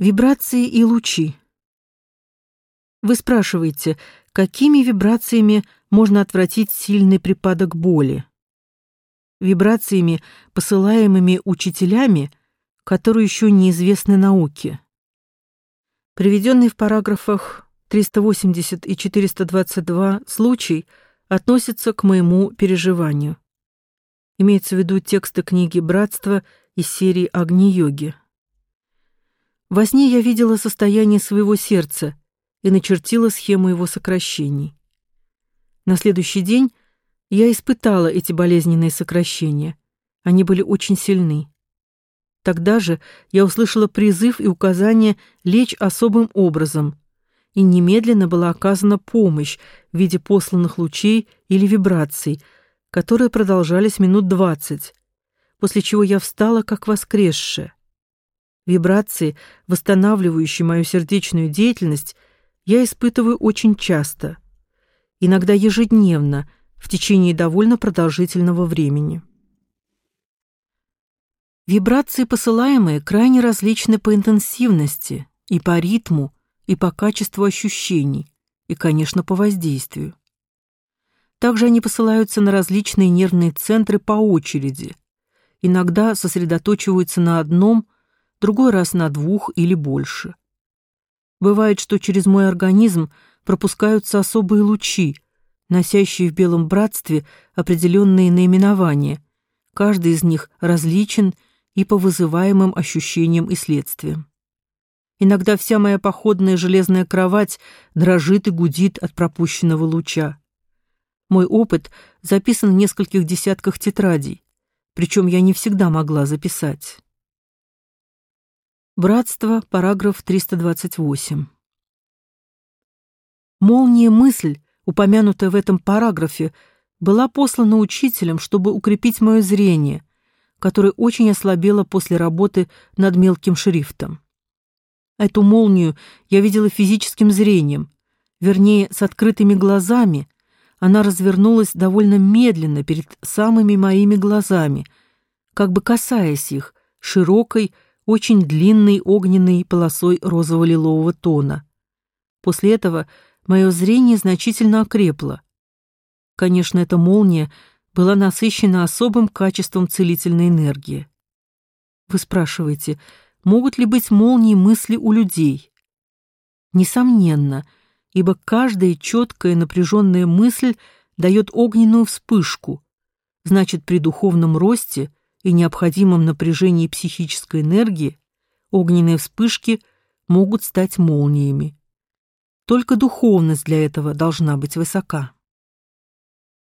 Вибрации и лучи. Вы спрашиваете, какими вибрациями можно отвратить сильный припадок боли? Вибрациями, посылаемыми учителями, которые еще неизвестны науке. Приведенный в параграфах 380 и 422 случай относится к моему переживанию. Имеется в виду тексты книги «Братство» из серии «Агни-йоги». Во сне я видела состояние своего сердца и начертила схему его сокращений. На следующий день я испытала эти болезненные сокращения. Они были очень сильны. Тогда же я услышала призыв и указание лечь особым образом, и немедленно была оказана помощь в виде посланных лучей или вибраций, которые продолжались минут двадцать, после чего я встала как воскресшая. Вибрации, восстанавливающие мою сердечную деятельность, я испытываю очень часто, иногда ежедневно, в течение довольно продолжительного времени. Вибрации, посылаемые, крайне различны по интенсивности, и по ритму, и по качеству ощущений, и, конечно, по воздействию. Также они посылаются на различные нервные центры по очереди, иногда сосредоточиваются на одном – другой раз на двух или больше. Бывает, что через мой организм пропускаются особые лучи, носящие в белом братстве определенные наименования. Каждый из них различен и по вызываемым ощущениям и следствиям. Иногда вся моя походная железная кровать дрожит и гудит от пропущенного луча. Мой опыт записан в нескольких десятках тетрадей, причем я не всегда могла записать. Братство, параграф 328. Молния мысль, упомянутая в этом параграфе, была послана учителем, чтобы укрепить мое зрение, которое очень ослабело после работы над мелким шрифтом. Эту молнию я видела физическим зрением, вернее, с открытыми глазами. Она развернулась довольно медленно перед самыми моими глазами, как бы касаясь их широкой, очень длинной огненной полосой розово-лилового тона. После этого мое зрение значительно окрепло. Конечно, эта молния была насыщена особым качеством целительной энергии. Вы спрашиваете, могут ли быть молнии мысли у людей? Несомненно, ибо каждая четкая напряженная мысль дает огненную вспышку. Значит, при духовном росте и необходимом напряжении психической энергии, огненные вспышки могут стать молниями. Только духовность для этого должна быть высока.